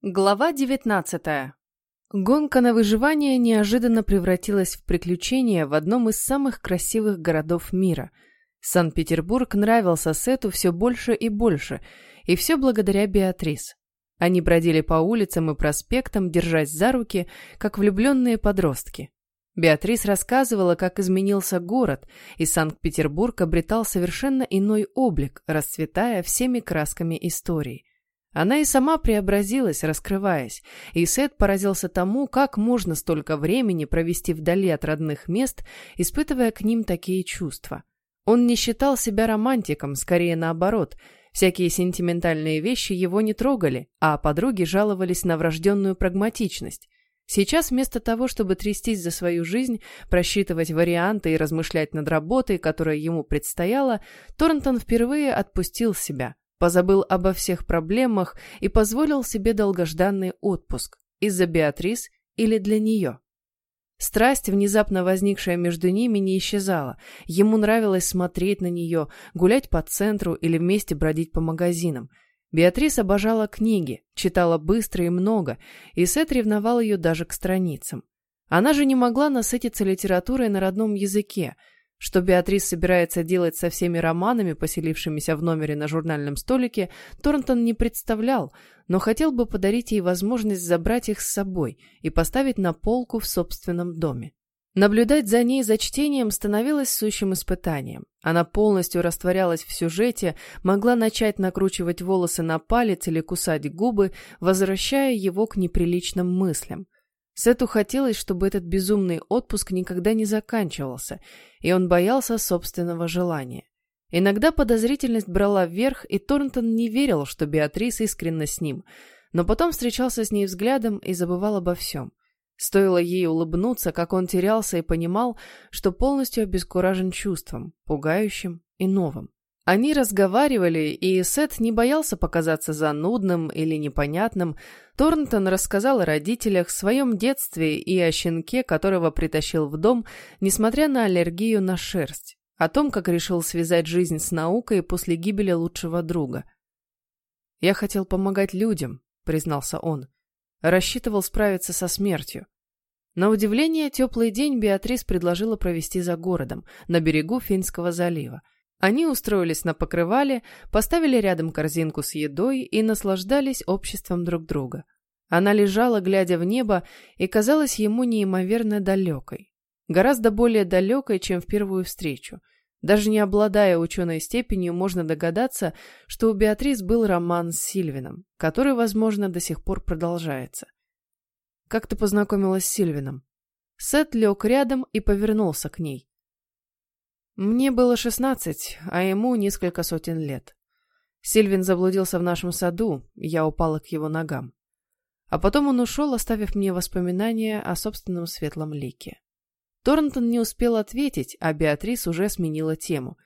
Глава 19. Гонка на выживание неожиданно превратилась в приключение в одном из самых красивых городов мира. Санкт-Петербург нравился Сету все больше и больше, и все благодаря Беатрис. Они бродили по улицам и проспектам, держась за руки, как влюбленные подростки. Беатрис рассказывала, как изменился город, и Санкт-Петербург обретал совершенно иной облик, расцветая всеми красками истории. Она и сама преобразилась, раскрываясь, и Сет поразился тому, как можно столько времени провести вдали от родных мест, испытывая к ним такие чувства. Он не считал себя романтиком, скорее наоборот. Всякие сентиментальные вещи его не трогали, а подруги жаловались на врожденную прагматичность. Сейчас вместо того, чтобы трястись за свою жизнь, просчитывать варианты и размышлять над работой, которая ему предстояла, Торнтон впервые отпустил себя, позабыл обо всех проблемах и позволил себе долгожданный отпуск из-за Беатрис или для нее. Страсть, внезапно возникшая между ними, не исчезала. Ему нравилось смотреть на нее, гулять по центру или вместе бродить по магазинам. Беатрис обожала книги, читала быстро и много, и Сет ревновал ее даже к страницам. Она же не могла насытиться литературой на родном языке – что Беатрис собирается делать со всеми романами, поселившимися в номере на журнальном столике, Торнтон не представлял, но хотел бы подарить ей возможность забрать их с собой и поставить на полку в собственном доме. Наблюдать за ней за чтением становилось сущим испытанием. Она полностью растворялась в сюжете, могла начать накручивать волосы на палец или кусать губы, возвращая его к неприличным мыслям. Сету хотелось, чтобы этот безумный отпуск никогда не заканчивался, и он боялся собственного желания. Иногда подозрительность брала вверх, и Торнтон не верил, что Беатрис искренна с ним, но потом встречался с ней взглядом и забывал обо всем. Стоило ей улыбнуться, как он терялся и понимал, что полностью обескуражен чувством, пугающим и новым. Они разговаривали, и Сет не боялся показаться занудным или непонятным. Торнтон рассказал о родителях, своем детстве и о щенке, которого притащил в дом, несмотря на аллергию на шерсть. О том, как решил связать жизнь с наукой после гибели лучшего друга. «Я хотел помогать людям», — признался он. Рассчитывал справиться со смертью. На удивление, теплый день Беатрис предложила провести за городом, на берегу Финского залива. Они устроились на покрывале, поставили рядом корзинку с едой и наслаждались обществом друг друга. Она лежала, глядя в небо, и казалась ему неимоверно далекой. Гораздо более далекой, чем в первую встречу. Даже не обладая ученой степенью, можно догадаться, что у Беатрис был роман с Сильвином, который, возможно, до сих пор продолжается. «Как ты познакомилась с Сильвином?» Сет лег рядом и повернулся к ней. Мне было шестнадцать, а ему несколько сотен лет. Сильвин заблудился в нашем саду, я упала к его ногам. А потом он ушел, оставив мне воспоминания о собственном светлом лике. Торнтон не успел ответить, а Беатрис уже сменила тему.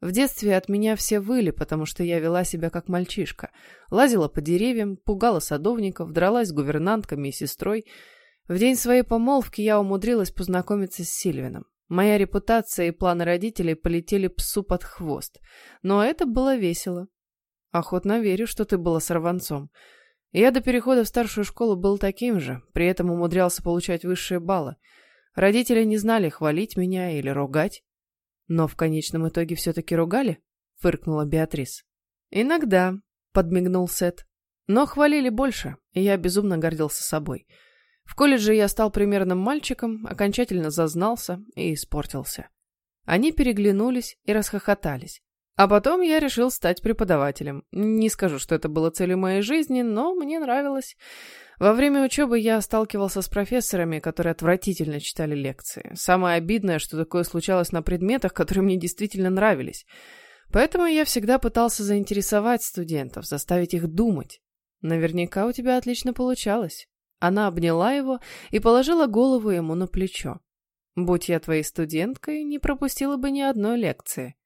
В детстве от меня все выли, потому что я вела себя как мальчишка. Лазила по деревьям, пугала садовников, дралась с гувернантками и сестрой. В день своей помолвки я умудрилась познакомиться с Сильвином. Моя репутация и планы родителей полетели псу под хвост. Но это было весело. Охотно верю, что ты была сорванцом. Я до перехода в старшую школу был таким же, при этом умудрялся получать высшие баллы. Родители не знали, хвалить меня или ругать. Но в конечном итоге все-таки ругали? Фыркнула Беатрис. Иногда, подмигнул Сет. Но хвалили больше, и я безумно гордился собой. — в колледже я стал примерным мальчиком, окончательно зазнался и испортился. Они переглянулись и расхохотались. А потом я решил стать преподавателем. Не скажу, что это было целью моей жизни, но мне нравилось. Во время учебы я сталкивался с профессорами, которые отвратительно читали лекции. Самое обидное, что такое случалось на предметах, которые мне действительно нравились. Поэтому я всегда пытался заинтересовать студентов, заставить их думать. Наверняка у тебя отлично получалось. Она обняла его и положила голову ему на плечо. «Будь я твоей студенткой, не пропустила бы ни одной лекции».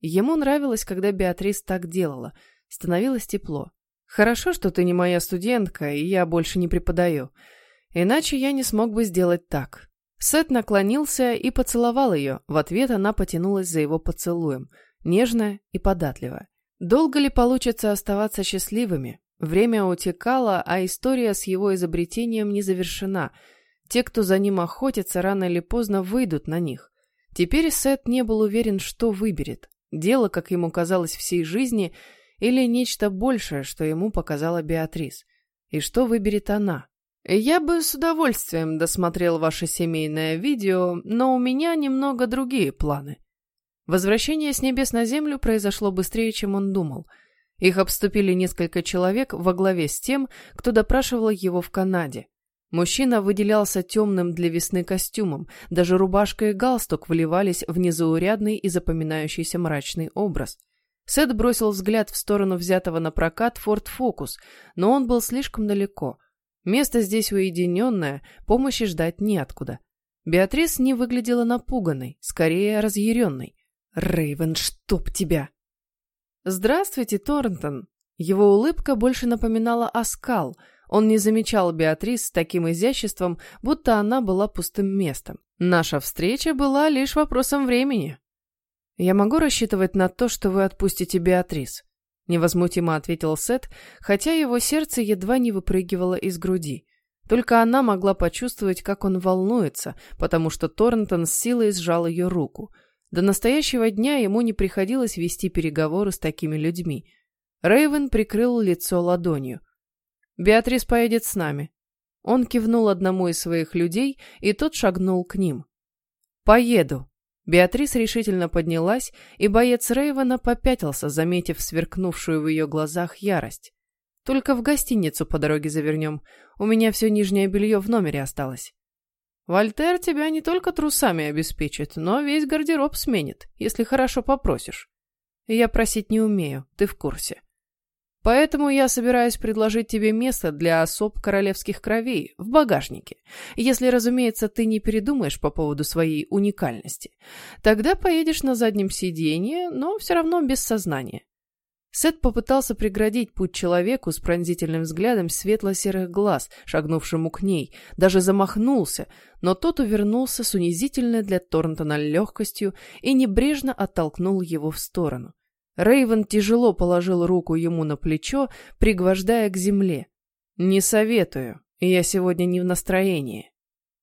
Ему нравилось, когда Беатрис так делала. Становилось тепло. «Хорошо, что ты не моя студентка, и я больше не преподаю. Иначе я не смог бы сделать так». Сет наклонился и поцеловал ее. В ответ она потянулась за его поцелуем. Нежная и податливая. Долго ли получится оставаться счастливыми? Время утекало, а история с его изобретением не завершена. Те, кто за ним охотится, рано или поздно выйдут на них. Теперь Сет не был уверен, что выберет. Дело, как ему казалось, всей жизни или нечто большее, что ему показала Беатрис. И что выберет она? Я бы с удовольствием досмотрел ваше семейное видео, но у меня немного другие планы. Возвращение с небес на землю произошло быстрее, чем он думал. Их обступили несколько человек во главе с тем, кто допрашивал его в Канаде. Мужчина выделялся темным для весны костюмом, даже рубашка и галстук вливались в незаурядный и запоминающийся мрачный образ. Сет бросил взгляд в сторону взятого на прокат Ford Focus, но он был слишком далеко. Место здесь уединенное, помощи ждать неоткуда. Беатрис не выглядела напуганной, скорее разъяренной. Рейвен, чтоб тебя!» «Здравствуйте, Торнтон!» Его улыбка больше напоминала оскал. Он не замечал Беатрис с таким изяществом, будто она была пустым местом. Наша встреча была лишь вопросом времени. «Я могу рассчитывать на то, что вы отпустите Беатрис?» Невозмутимо ответил Сет, хотя его сердце едва не выпрыгивало из груди. Только она могла почувствовать, как он волнуется, потому что Торнтон с силой сжал ее руку – до настоящего дня ему не приходилось вести переговоры с такими людьми. Рейвен прикрыл лицо ладонью. «Беатрис поедет с нами». Он кивнул одному из своих людей, и тот шагнул к ним. «Поеду». Беатрис решительно поднялась, и боец Рейвена попятился, заметив сверкнувшую в ее глазах ярость. «Только в гостиницу по дороге завернем. У меня все нижнее белье в номере осталось». Вольтер тебя не только трусами обеспечит, но весь гардероб сменит, если хорошо попросишь. Я просить не умею, ты в курсе. Поэтому я собираюсь предложить тебе место для особ королевских кровей в багажнике. Если, разумеется, ты не передумаешь по поводу своей уникальности. Тогда поедешь на заднем сиденье, но все равно без сознания. Сет попытался преградить путь человеку с пронзительным взглядом светло-серых глаз, шагнувшему к ней, даже замахнулся, но тот увернулся с унизительной для Торнтона легкостью и небрежно оттолкнул его в сторону. Рейвен тяжело положил руку ему на плечо, пригвождая к земле. «Не советую, я сегодня не в настроении».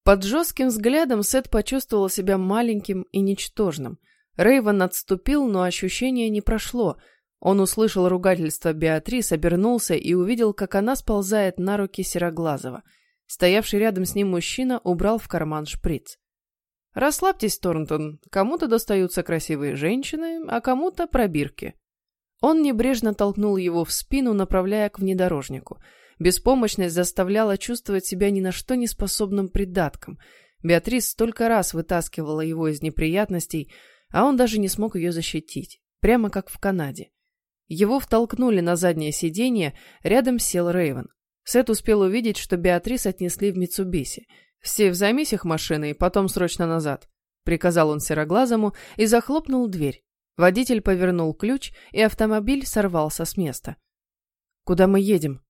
Под жестким взглядом Сет почувствовал себя маленьким и ничтожным. Рейвен отступил, но ощущение не прошло — он услышал ругательство Беатрис, обернулся и увидел, как она сползает на руки Сероглазого. Стоявший рядом с ним мужчина убрал в карман шприц. «Расслабьтесь, Торнтон. Кому-то достаются красивые женщины, а кому-то пробирки». Он небрежно толкнул его в спину, направляя к внедорожнику. Беспомощность заставляла чувствовать себя ни на что не способным придатком. Беатрис столько раз вытаскивала его из неприятностей, а он даже не смог ее защитить. Прямо как в Канаде. Его втолкнули на заднее сиденье, рядом сел Рейвен. Сет успел увидеть, что Беатрис отнесли в Митсубиси. «Стив, займись их машиной, потом срочно назад», — приказал он сероглазому и захлопнул дверь. Водитель повернул ключ, и автомобиль сорвался с места. «Куда мы едем?»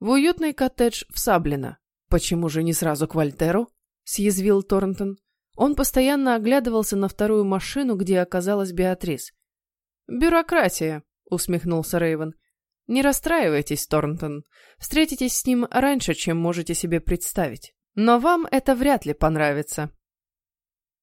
«В уютный коттедж в Саблино». «Почему же не сразу к Вольтеру?» — съязвил Торнтон. Он постоянно оглядывался на вторую машину, где оказалась Беатрис. «Бюрократия», усмехнулся Рейвен. Не расстраивайтесь, Торнтон. Встретитесь с ним раньше, чем можете себе представить. Но вам это вряд ли понравится.